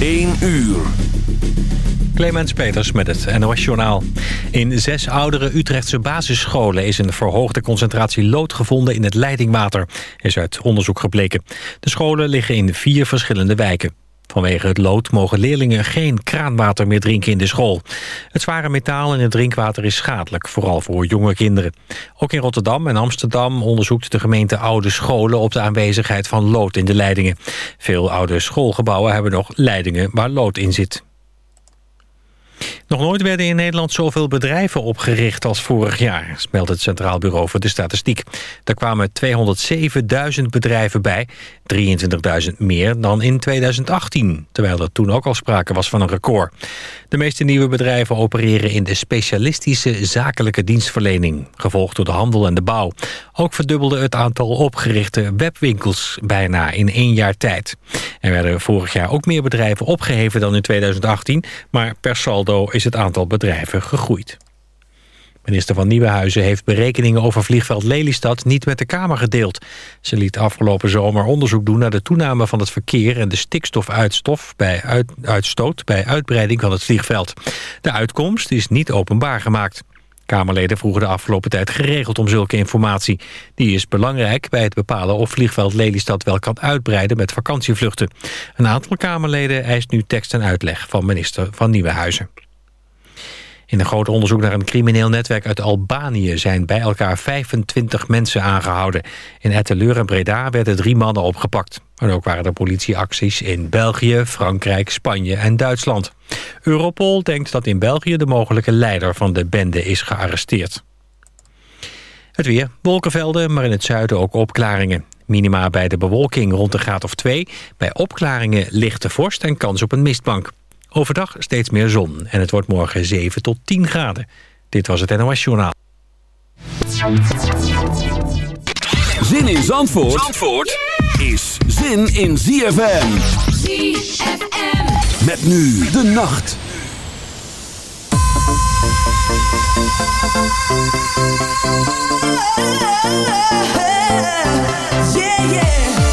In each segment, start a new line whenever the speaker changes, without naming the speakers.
1 uur.
Clemens Peters met het NOS Journaal. In zes oudere Utrechtse basisscholen is een verhoogde concentratie lood gevonden in het leidingwater, is uit onderzoek gebleken. De scholen liggen in vier verschillende wijken. Vanwege het lood mogen leerlingen geen kraanwater meer drinken in de school. Het zware metaal in het drinkwater is schadelijk, vooral voor jonge kinderen. Ook in Rotterdam en Amsterdam onderzoekt de gemeente oude scholen... op de aanwezigheid van lood in de leidingen. Veel oude schoolgebouwen hebben nog leidingen waar lood in zit. Nog nooit werden in Nederland zoveel bedrijven opgericht als vorig jaar, meldt het Centraal Bureau voor de Statistiek. Er kwamen 207.000 bedrijven bij, 23.000 meer dan in 2018, terwijl er toen ook al sprake was van een record. De meeste nieuwe bedrijven opereren in de specialistische zakelijke dienstverlening, gevolgd door de handel en de bouw. Ook verdubbelde het aantal opgerichte webwinkels bijna in één jaar tijd. Er werden vorig jaar ook meer bedrijven opgeheven dan in 2018, maar per saldo het aantal bedrijven gegroeid. Minister van Nieuwenhuizen heeft berekeningen over vliegveld Lelystad niet met de Kamer gedeeld. Ze liet afgelopen zomer onderzoek doen naar de toename van het verkeer en de stikstofuitstof bij uit, uitstoot bij uitbreiding van het vliegveld. De uitkomst is niet openbaar gemaakt. Kamerleden vroegen de afgelopen tijd geregeld om zulke informatie. Die is belangrijk bij het bepalen of vliegveld Lelystad wel kan uitbreiden met vakantievluchten. Een aantal Kamerleden eist nu tekst en uitleg van minister van Nieuwenhuizen. In een groot onderzoek naar een crimineel netwerk uit Albanië... zijn bij elkaar 25 mensen aangehouden. In Etteleur en Breda werden drie mannen opgepakt. En ook waren er politieacties in België, Frankrijk, Spanje en Duitsland. Europol denkt dat in België de mogelijke leider van de bende is gearresteerd. Het weer, wolkenvelden, maar in het zuiden ook opklaringen. Minima bij de bewolking rond de graad of 2. Bij opklaringen lichte vorst en kans op een mistbank. Overdag steeds meer zon en het wordt morgen 7 tot 10 graden. Dit was het NOS Journaal.
Zin in Zandvoort, Zandvoort is zin in ZFM. ZFM. Met nu de nacht.
Yeah, yeah.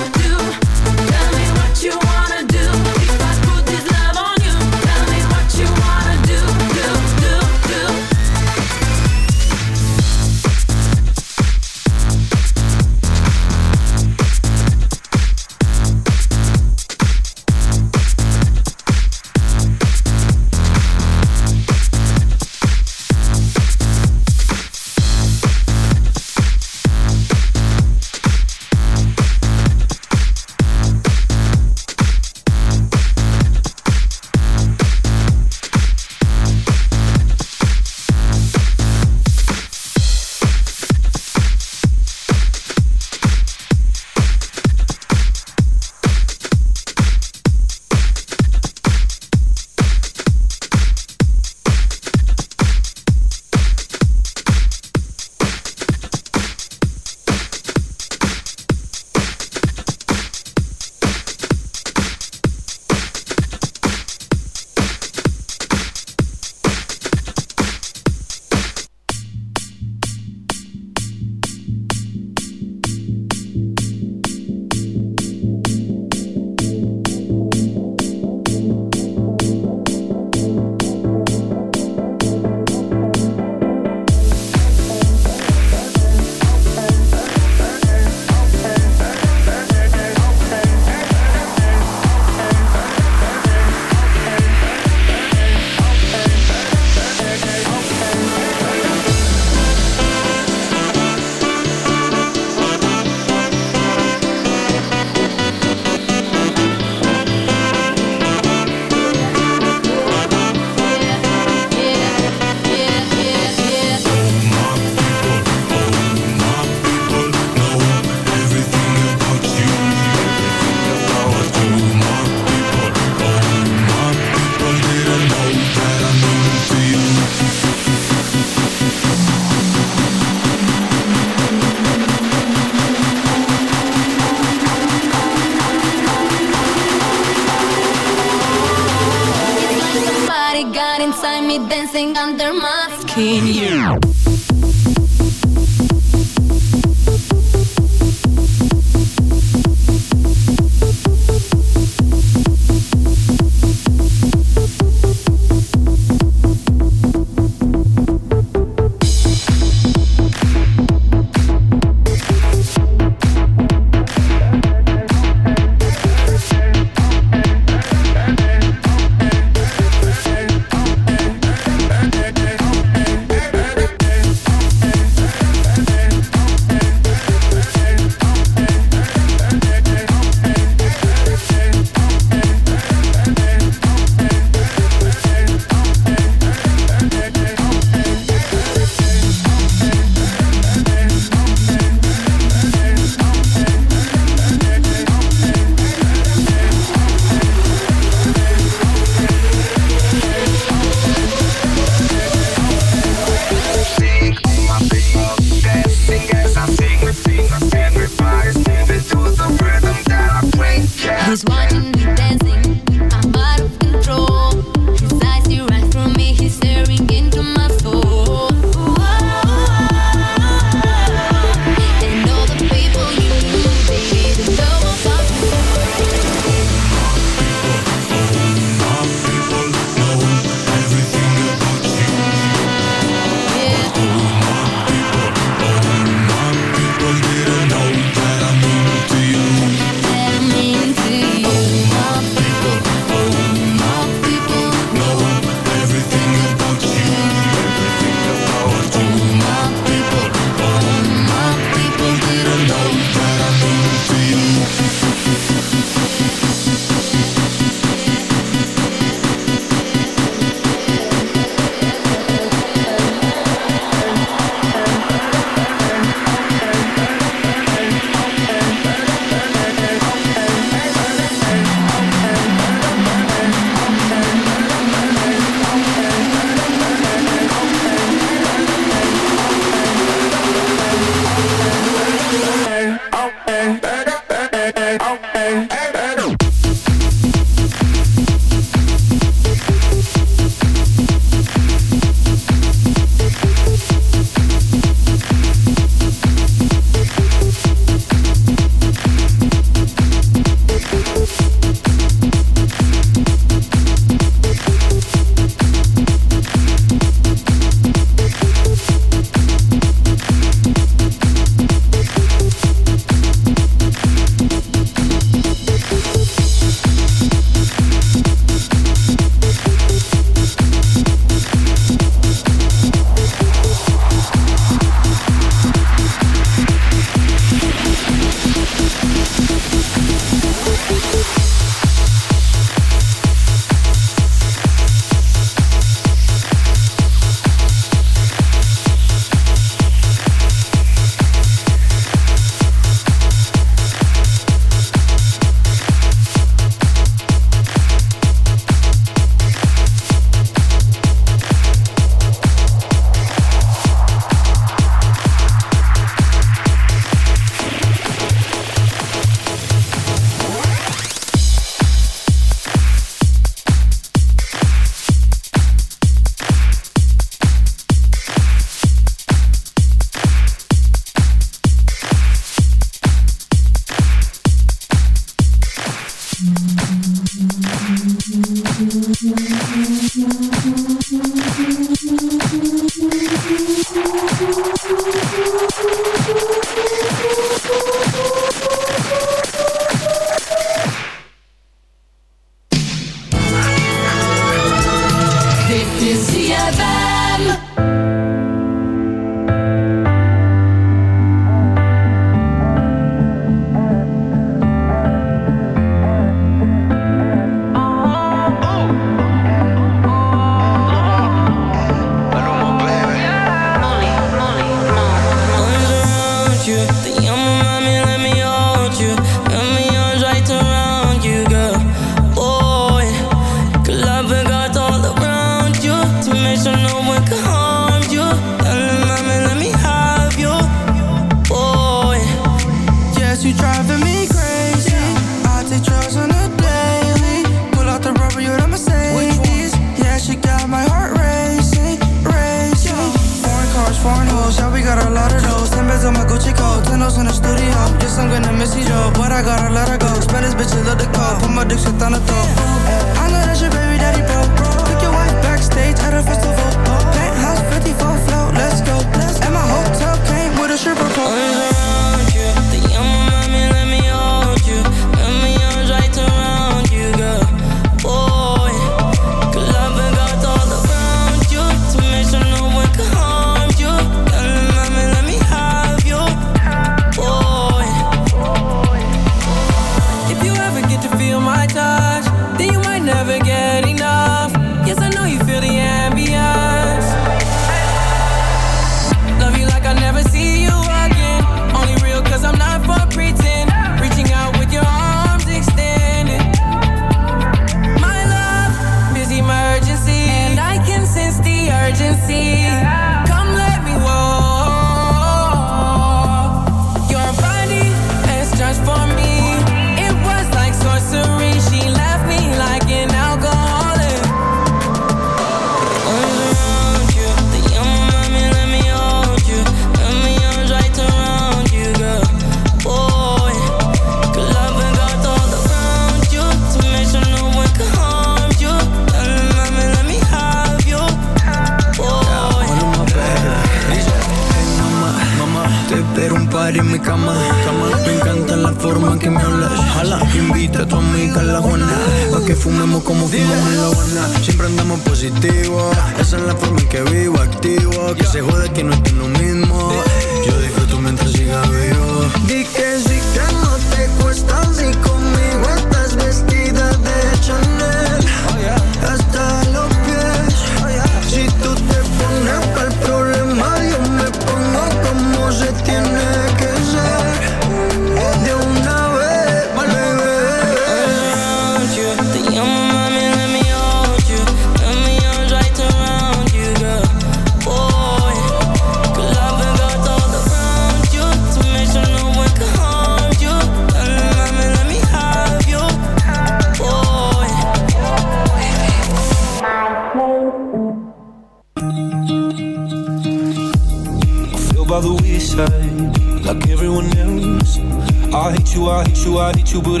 you, but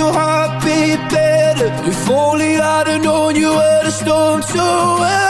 your heart beat better. If only I'd have known you were the storm to
end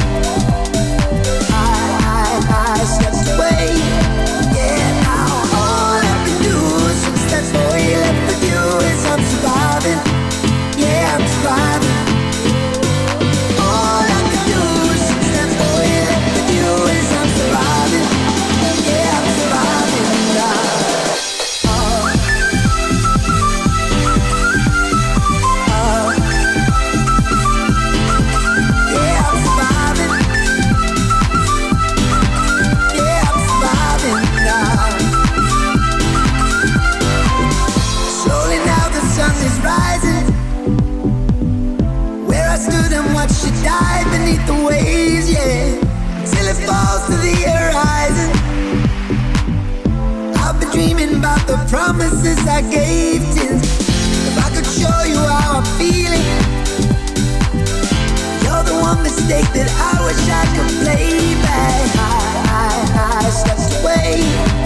beat the waves, yeah, till it falls to the horizon. I've been dreaming about the promises I gave to. If I could show you how I'm feeling, you're the one mistake that I wish I could play back. High, high, high steps away.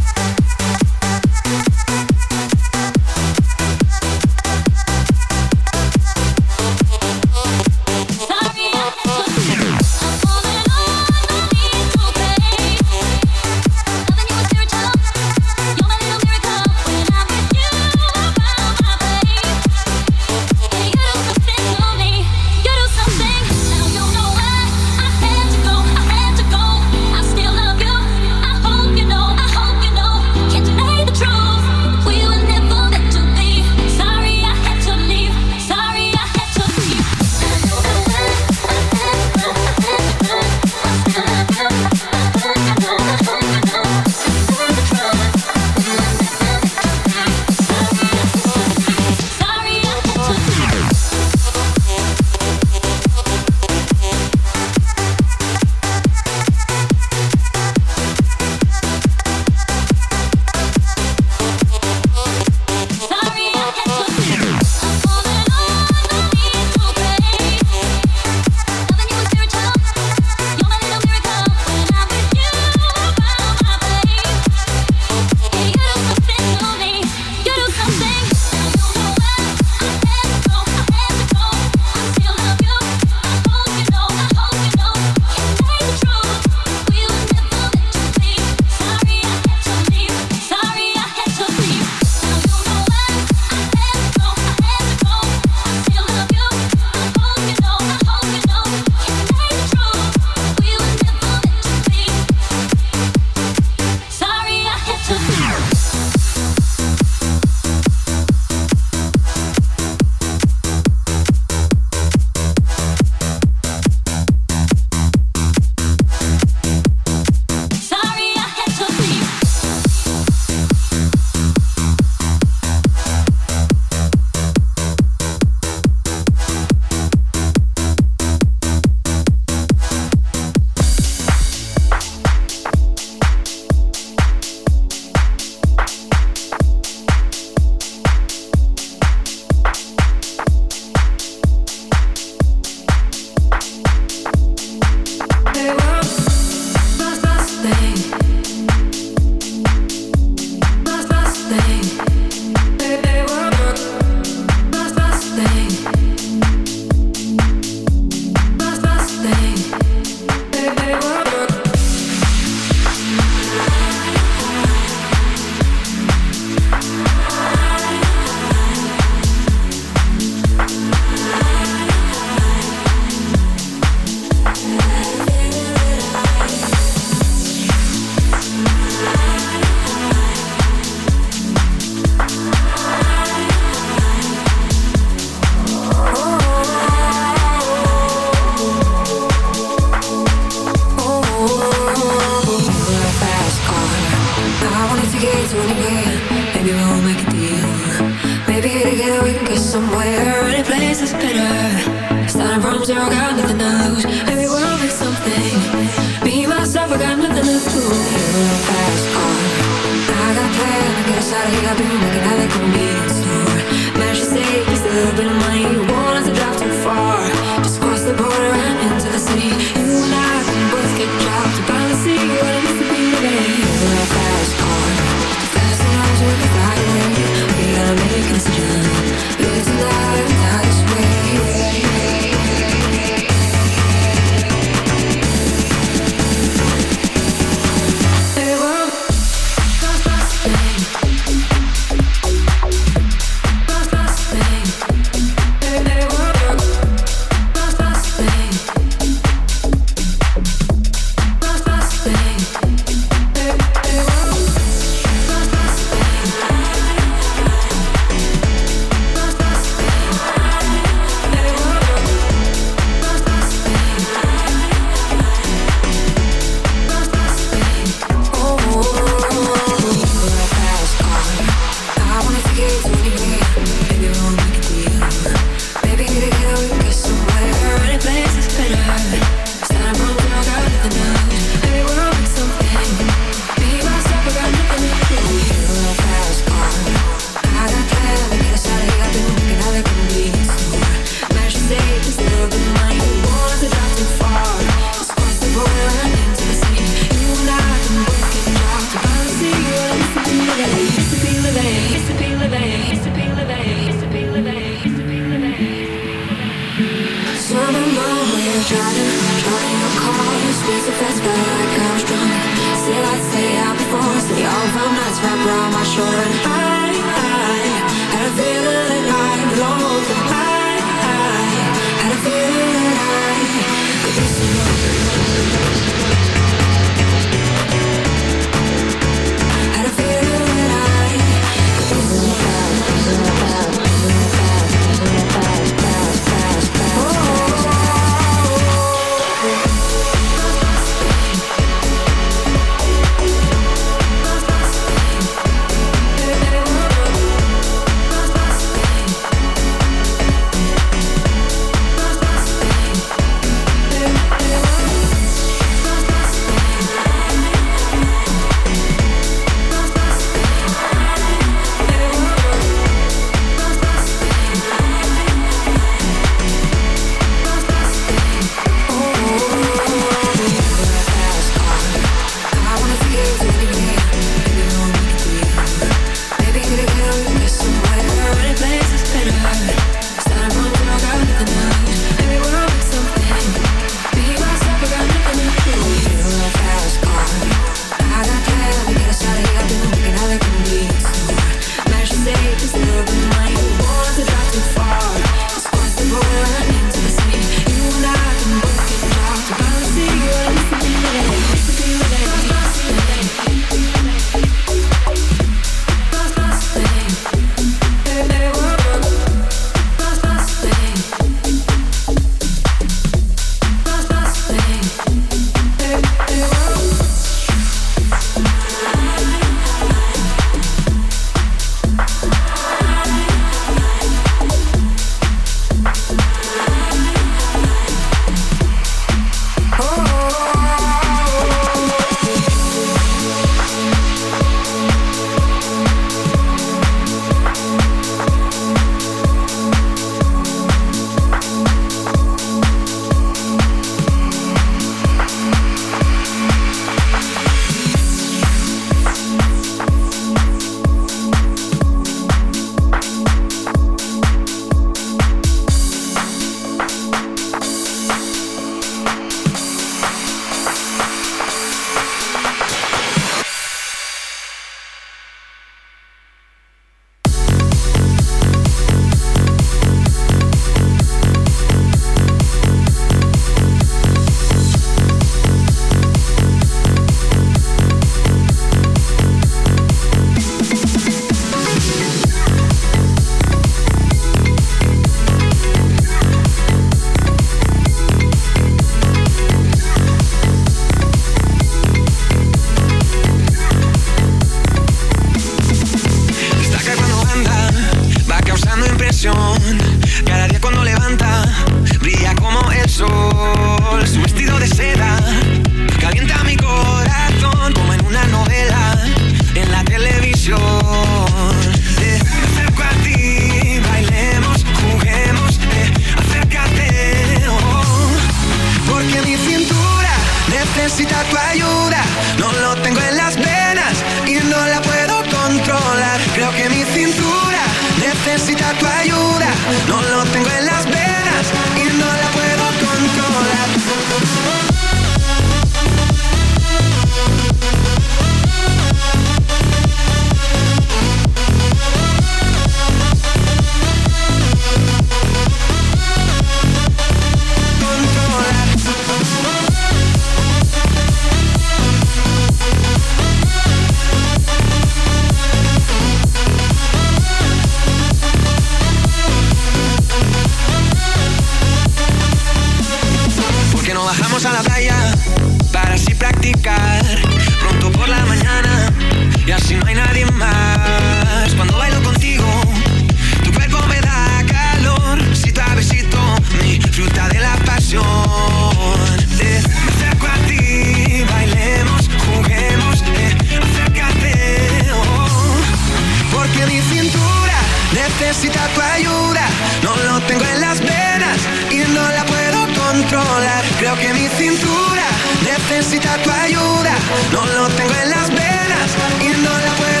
necesita tu ayuda, no lo tengo en las venas y no la puedo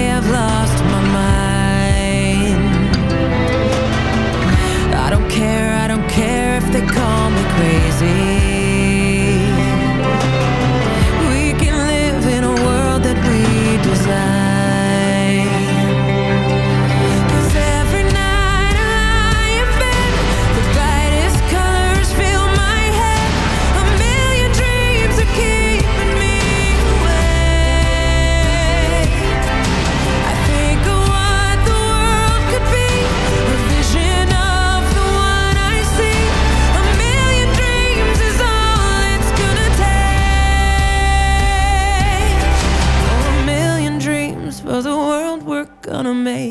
see. gonna make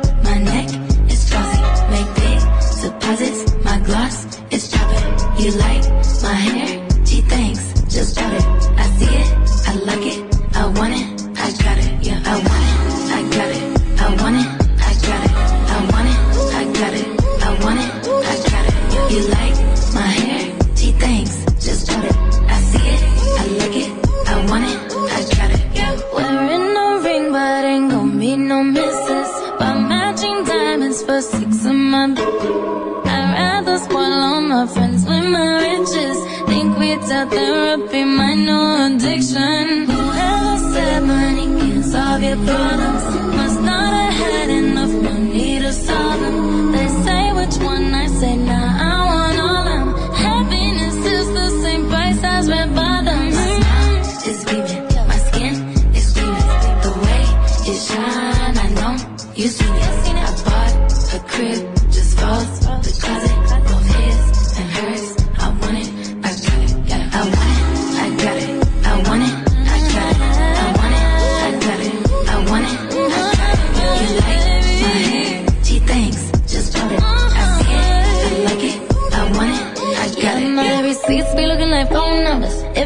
You like my hair? target, but I'm